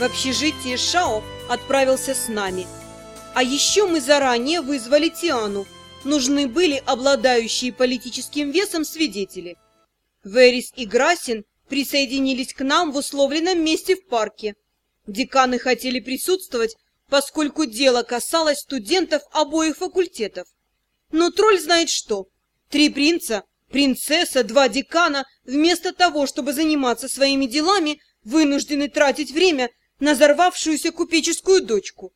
в общежитие Шао отправился с нами. А еще мы заранее вызвали Тиану. Нужны были обладающие политическим весом свидетели. Верис и Грасин присоединились к нам в условленном месте в парке. Деканы хотели присутствовать, поскольку дело касалось студентов обоих факультетов. Но тролль знает что. Три принца, принцесса, два декана, вместо того, чтобы заниматься своими делами, вынуждены тратить время на взорвавшуюся купеческую дочку.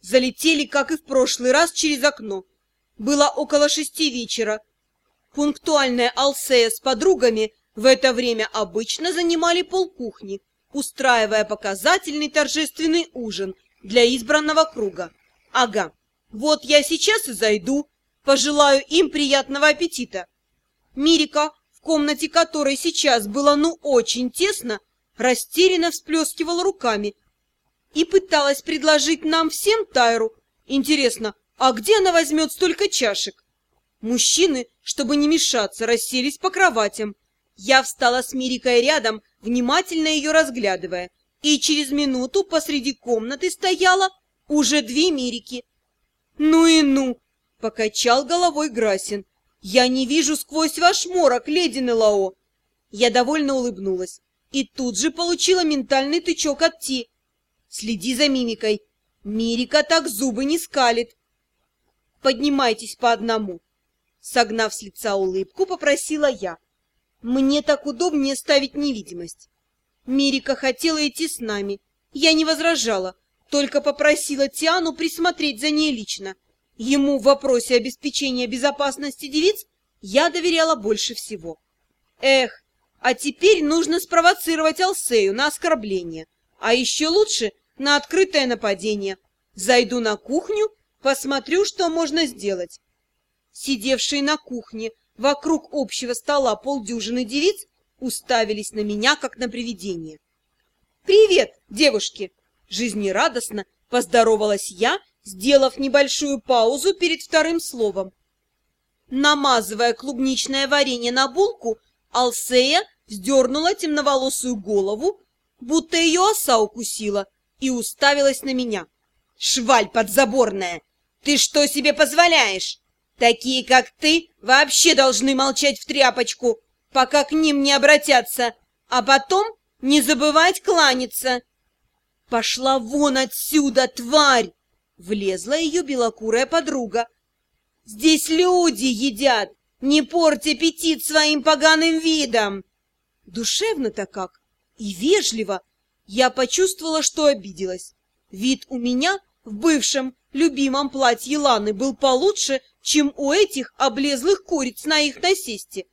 Залетели, как и в прошлый раз, через окно. Было около шести вечера. Пунктуальная Алсея с подругами в это время обычно занимали полкухни, устраивая показательный торжественный ужин для избранного круга. Ага, вот я сейчас и зайду, пожелаю им приятного аппетита. Мирика, в комнате которой сейчас было ну очень тесно, растерянно всплескивала руками и пыталась предложить нам всем Тайру. Интересно, а где она возьмет столько чашек? Мужчины, чтобы не мешаться, расселись по кроватям. Я встала с Мирикой рядом, внимательно ее разглядывая, и через минуту посреди комнаты стояла уже две Мирики. «Ну и ну!» — покачал головой Грасин. «Я не вижу сквозь ваш морок, леди Нелао!» Я довольно улыбнулась и тут же получила ментальный тычок от Ти. «Следи за мимикой. Мирика так зубы не скалит. Поднимайтесь по одному». Согнав с лица улыбку, попросила я. Мне так удобнее ставить невидимость. Мирика хотела идти с нами. Я не возражала, только попросила Тиану присмотреть за ней лично. Ему в вопросе обеспечения безопасности девиц я доверяла больше всего. Эх, а теперь нужно спровоцировать Алсею на оскорбление, а еще лучше на открытое нападение. Зайду на кухню, посмотрю, что можно сделать. Сидевшие на кухне вокруг общего стола полдюжины девиц уставились на меня, как на привидение. «Привет, девушки!» Жизнерадостно поздоровалась я, сделав небольшую паузу перед вторым словом. Намазывая клубничное варенье на булку, Алсея вздернула темноволосую голову, будто ее оса укусила, и уставилась на меня. «Шваль подзаборная! Ты что себе позволяешь? Такие, как ты, вообще должны молчать в тряпочку, пока к ним не обратятся, а потом не забывать кланяться!» «Пошла вон отсюда, тварь!» Влезла ее белокурая подруга. «Здесь люди едят! Не порть аппетит своим поганым видом!» Душевно-то как! И вежливо! Я почувствовала, что обиделась. Вид у меня в бывшем любимом платье Ланы был получше, чем у этих облезлых куриц на их насесте.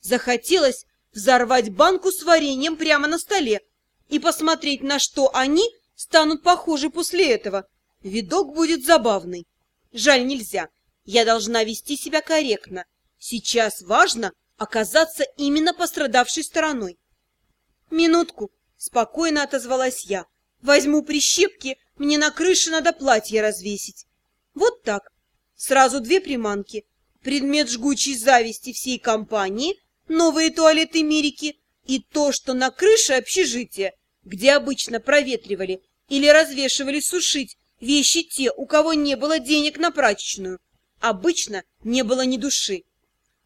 Захотелось взорвать банку с вареньем прямо на столе и посмотреть, на что они станут похожи после этого. Видок будет забавный. Жаль, нельзя. Я должна вести себя корректно. Сейчас важно оказаться именно пострадавшей стороной. «Минутку», — спокойно отозвалась я. «Возьму прищепки, мне на крыше надо платье развесить». Вот так. Сразу две приманки. Предмет жгучей зависти всей компании, новые туалеты Мирики и то, что на крыше общежития, где обычно проветривали или развешивали сушить вещи те, у кого не было денег на прачечную. Обычно не было ни души.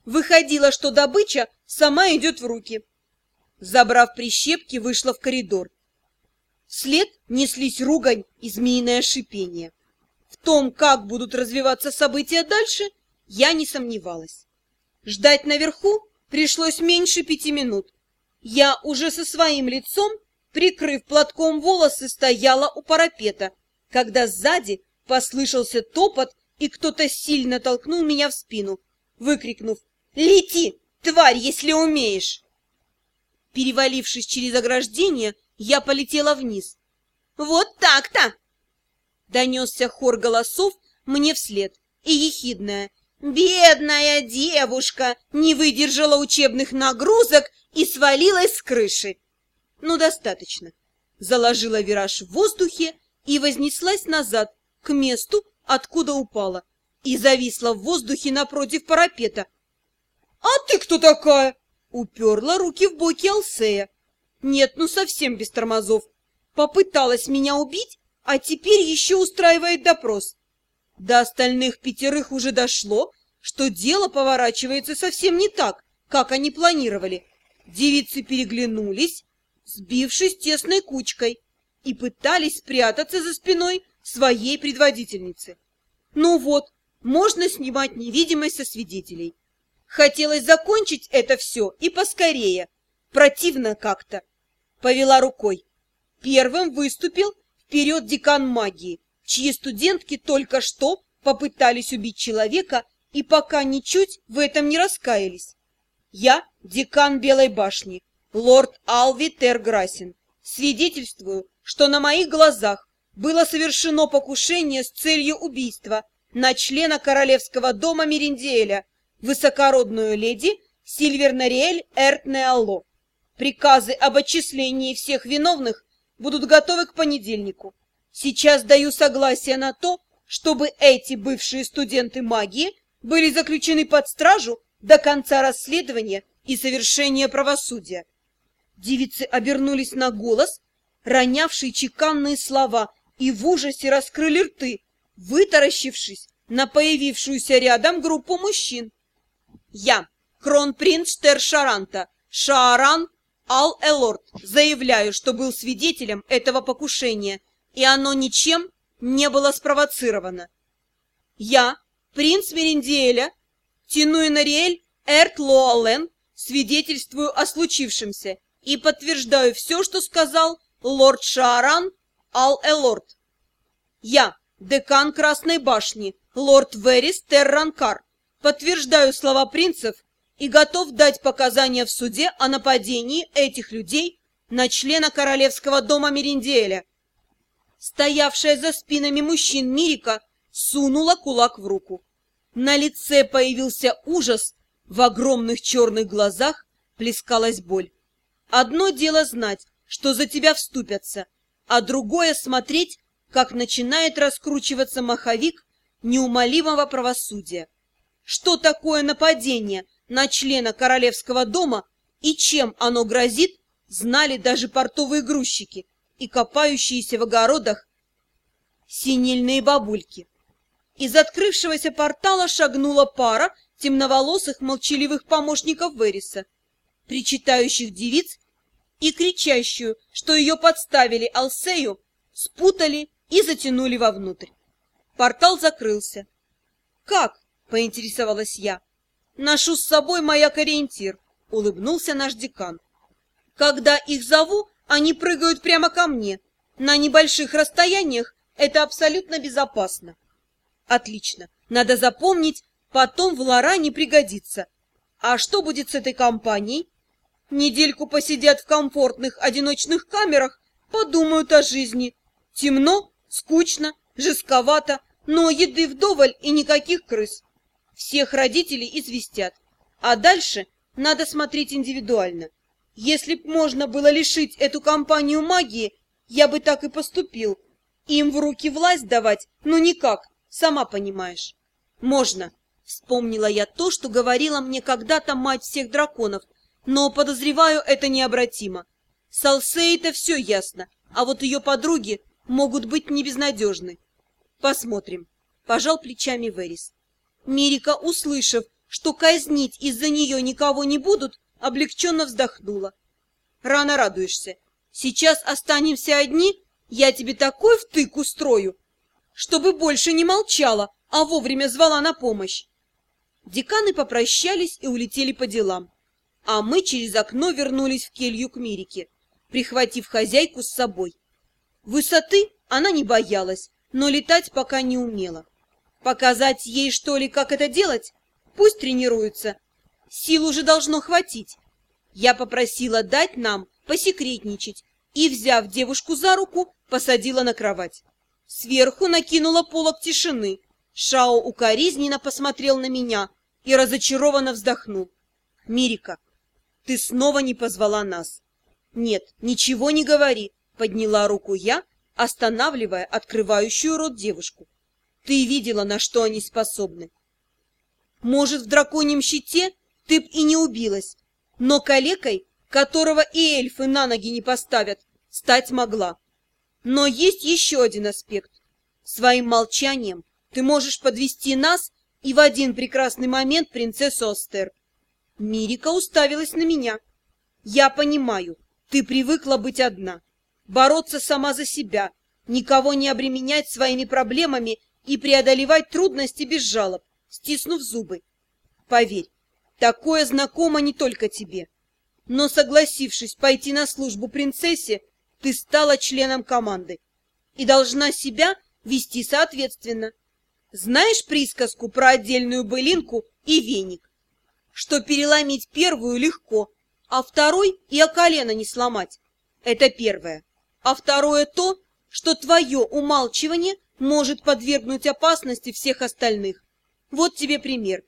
Выходило, что добыча сама идет в руки. Забрав прищепки, вышла в коридор. Вслед неслись ругань и змеиное шипение. В том, как будут развиваться события дальше, я не сомневалась. Ждать наверху пришлось меньше пяти минут. Я уже со своим лицом, прикрыв платком волосы, стояла у парапета, когда сзади послышался топот, и кто-то сильно толкнул меня в спину, выкрикнув Лети, тварь, если умеешь!» Перевалившись через ограждение, я полетела вниз. «Вот так-то!» Донесся хор голосов мне вслед, и ехидная. «Бедная девушка не выдержала учебных нагрузок и свалилась с крыши!» «Ну, достаточно!» Заложила вираж в воздухе и вознеслась назад, к месту, откуда упала, и зависла в воздухе напротив парапета, «А ты кто такая?» Уперла руки в боки Алсея. «Нет, ну совсем без тормозов. попыталась меня убить, а теперь еще устраивает допрос. До остальных пятерых уже дошло, что дело поворачивается совсем не так, как они планировали. Девицы переглянулись, сбившись тесной кучкой, и пытались спрятаться за спиной своей предводительницы. Ну вот, можно снимать невидимость со свидетелей. Хотелось закончить это все и поскорее. Противно как-то. Повела рукой. Первым выступил вперед декан магии, чьи студентки только что попытались убить человека и пока ничуть в этом не раскаялись. Я декан Белой башни, лорд Алви Терграсин. Свидетельствую, что на моих глазах было совершено покушение с целью убийства на члена королевского дома Мериндиэля, высокородную леди Сильвернариэль Эртнеалло. Приказы об отчислении всех виновных будут готовы к понедельнику. Сейчас даю согласие на то, чтобы эти бывшие студенты магии были заключены под стражу до конца расследования и совершения правосудия. Девицы обернулись на голос, ронявший чеканные слова, и в ужасе раскрыли рты, вытаращившись на появившуюся рядом группу мужчин. Я, кронпринц Штершаранта, Шааран Ал-Элорд, заявляю, что был свидетелем этого покушения, и оно ничем не было спровоцировано. Я, принц Мериндиэля, Тинуи Нариэль Эрт Лоален, свидетельствую о случившемся и подтверждаю все, что сказал лорд Шааран Ал-Элорд. Я, декан Красной башни, лорд Верис Терранкар, подтверждаю слова принцев и готов дать показания в суде о нападении этих людей на члена королевского дома Мериндиэля. Стоявшая за спинами мужчин Мирика сунула кулак в руку. На лице появился ужас, в огромных черных глазах плескалась боль. Одно дело знать, что за тебя вступятся, а другое смотреть, как начинает раскручиваться маховик неумолимого правосудия. Что такое нападение на члена королевского дома и чем оно грозит, знали даже портовые грузчики и копающиеся в огородах синильные бабульки. Из открывшегося портала шагнула пара темноволосых молчаливых помощников Вериса, причитающих девиц и кричащую, что ее подставили Алсею, спутали и затянули вовнутрь. Портал закрылся. «Как?» — поинтересовалась я. «Ношу с собой маяк-ориентир», — улыбнулся наш декан. «Когда их зову, они прыгают прямо ко мне. На небольших расстояниях это абсолютно безопасно». «Отлично. Надо запомнить, потом в Лоране пригодится. А что будет с этой компанией?» Недельку посидят в комфортных одиночных камерах, подумают о жизни. Темно, скучно, жестковато, но еды вдоволь и никаких крыс. Всех родителей известят. А дальше надо смотреть индивидуально. Если б можно было лишить эту компанию магии, я бы так и поступил. Им в руки власть давать, ну никак, сама понимаешь. Можно. Вспомнила я то, что говорила мне когда-то мать всех драконов – но, подозреваю, это необратимо. С Алсей-то все ясно, а вот ее подруги могут быть не безнадежны. Посмотрим. Пожал плечами Верис. Мирика, услышав, что казнить из-за нее никого не будут, облегченно вздохнула. Рано радуешься. Сейчас останемся одни, я тебе такой втык устрою, чтобы больше не молчала, а вовремя звала на помощь. Деканы попрощались и улетели по делам а мы через окно вернулись в келью к Мирике, прихватив хозяйку с собой. Высоты она не боялась, но летать пока не умела. Показать ей, что ли, как это делать? Пусть тренируется. Сил уже должно хватить. Я попросила дать нам посекретничать и, взяв девушку за руку, посадила на кровать. Сверху накинула полок тишины. Шао укоризненно посмотрел на меня и разочарованно вздохнул. «Мирика, ты снова не позвала нас. Нет, ничего не говори, подняла руку я, останавливая открывающую рот девушку. Ты видела, на что они способны. Может, в драконьем щите ты б и не убилась, но калекой, которого и эльфы на ноги не поставят, стать могла. Но есть еще один аспект. Своим молчанием ты можешь подвести нас и в один прекрасный момент принцессу Остер. Мирика уставилась на меня. Я понимаю, ты привыкла быть одна, бороться сама за себя, никого не обременять своими проблемами и преодолевать трудности без жалоб, стиснув зубы. Поверь, такое знакомо не только тебе. Но согласившись пойти на службу принцессе, ты стала членом команды и должна себя вести соответственно. Знаешь присказку про отдельную былинку и веник? Что переломить первую легко, а второй и о колено не сломать. Это первое. А второе то, что твое умалчивание может подвергнуть опасности всех остальных. Вот тебе пример.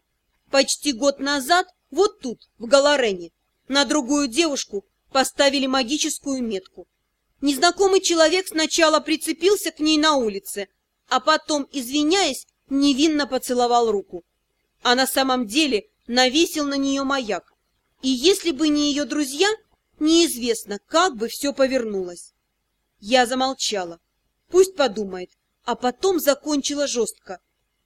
Почти год назад, вот тут, в Галарене, на другую девушку поставили магическую метку. Незнакомый человек сначала прицепился к ней на улице, а потом, извиняясь, невинно поцеловал руку. А на самом деле навесил на нее маяк. И если бы не ее друзья, неизвестно, как бы все повернулось. Я замолчала. Пусть подумает, а потом закончила жестко.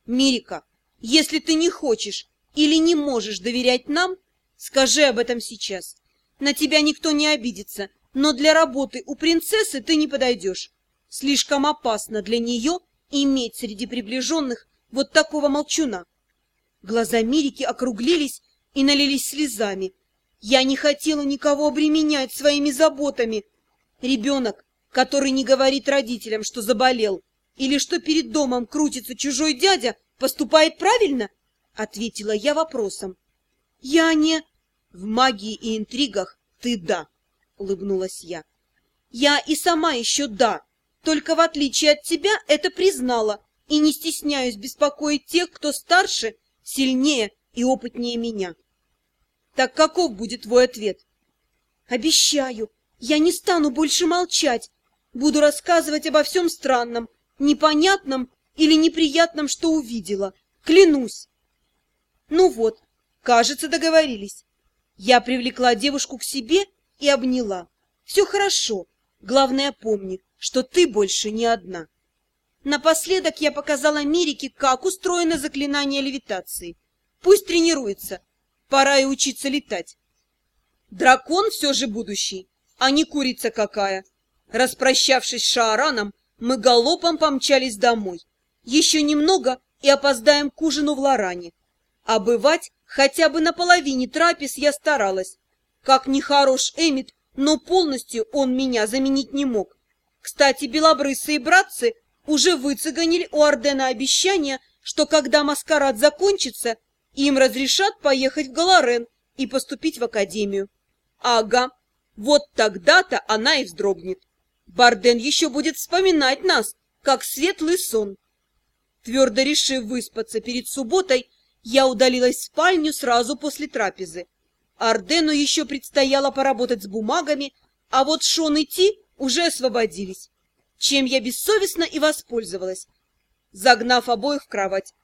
«Мирика, если ты не хочешь или не можешь доверять нам, скажи об этом сейчас. На тебя никто не обидится, но для работы у принцессы ты не подойдешь. Слишком опасно для нее иметь среди приближенных вот такого молчуна. Глаза Мирики округлились и налились слезами. Я не хотела никого обременять своими заботами. Ребенок, который не говорит родителям, что заболел, или что перед домом крутится чужой дядя, поступает правильно? Ответила я вопросом. Я не... В магии и интригах ты да. — улыбнулась я. «Я и сама еще да, только в отличие от тебя это признала и не стесняюсь беспокоить тех, кто старше, сильнее и опытнее меня». «Так каков будет твой ответ?» «Обещаю, я не стану больше молчать, буду рассказывать обо всем странном, непонятном или неприятном, что увидела, клянусь». «Ну вот, кажется, договорились». Я привлекла девушку к себе и обняла. «Все хорошо. Главное, помни, что ты больше не одна». Напоследок я показала Мирике, как устроено заклинание левитации. Пусть тренируется. Пора и учиться летать. Дракон все же будущий, а не курица какая. Распрощавшись с Шаараном, мы галопом помчались домой. Еще немного и опоздаем к ужину в Лоране. А бывать хотя бы на половине трапез я старалась, как нехорош Эмит, но полностью он меня заменить не мог. Кстати, белобрысые братцы уже выцеганили у Ордена обещание, что когда маскарад закончится, им разрешат поехать в Галарен и поступить в академию. Ага, вот тогда-то она и вздрогнет. Барден еще будет вспоминать нас, как светлый сон. Твердо решив выспаться перед субботой, я удалилась в спальню сразу после трапезы. Ардену еще предстояло поработать с бумагами, а вот Шон и Ти уже освободились, чем я бессовестно и воспользовалась, загнав обоих в кровать.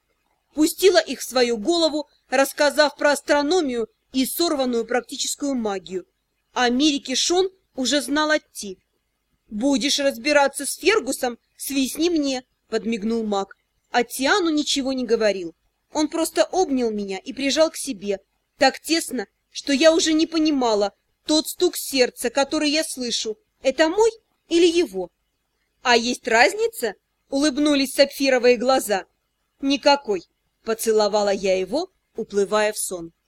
Пустила их в свою голову, рассказав про астрономию и сорванную практическую магию. А Мирике Шон уже знал от Ти. «Будешь разбираться с Фергусом, свистни мне», — подмигнул маг. А Тиану ничего не говорил. Он просто обнял меня и прижал к себе, так тесно, что я уже не понимала, тот стук сердца, который я слышу, это мой или его? А есть разница? Улыбнулись сапфировые глаза. Никакой. Поцеловала я его, уплывая в сон.